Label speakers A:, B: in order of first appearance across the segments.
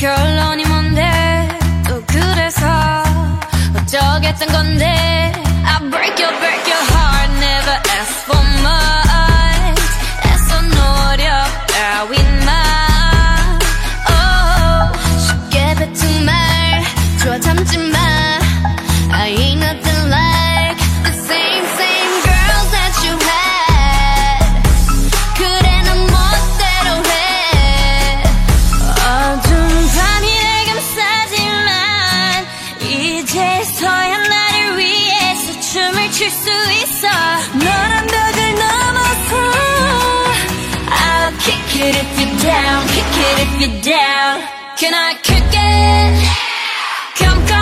A: 결론이 뭔데 또 그래서 어쩌겠단 건데 I break your break your heart 있어 너란 벽을 넘어서 I'll kick it if you're down kick it if you're down Can I kick it 깜깜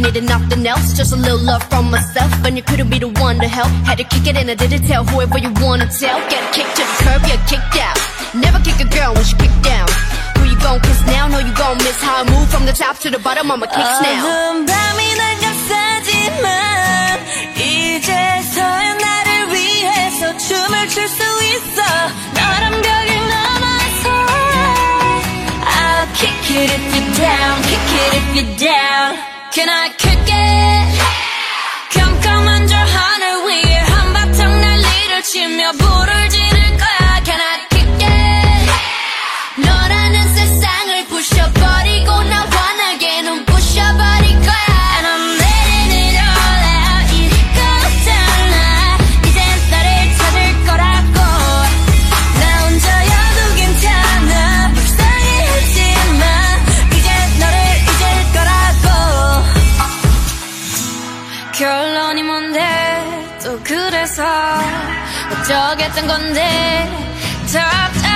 B: needed nothing else, just a little love from myself. And you couldn't be the one to help. Had to kick it and I didn't tell whoever you wanna tell. Get kicked to the curb, you're kicked out. Never kick a girl when she kicked down. Who you gon' kiss now? Know you gon' miss how I move from the top to the bottom. I'ma kicks now.
A: 어두운 밤이 날 감싸지만 이제서야 나를 위해서 춤을 출 수 있어 너란 벽을 넘어서 I'll kick it if you're down kick it if you're down Can I kick it 변해서 어쩌겠던 건데 답답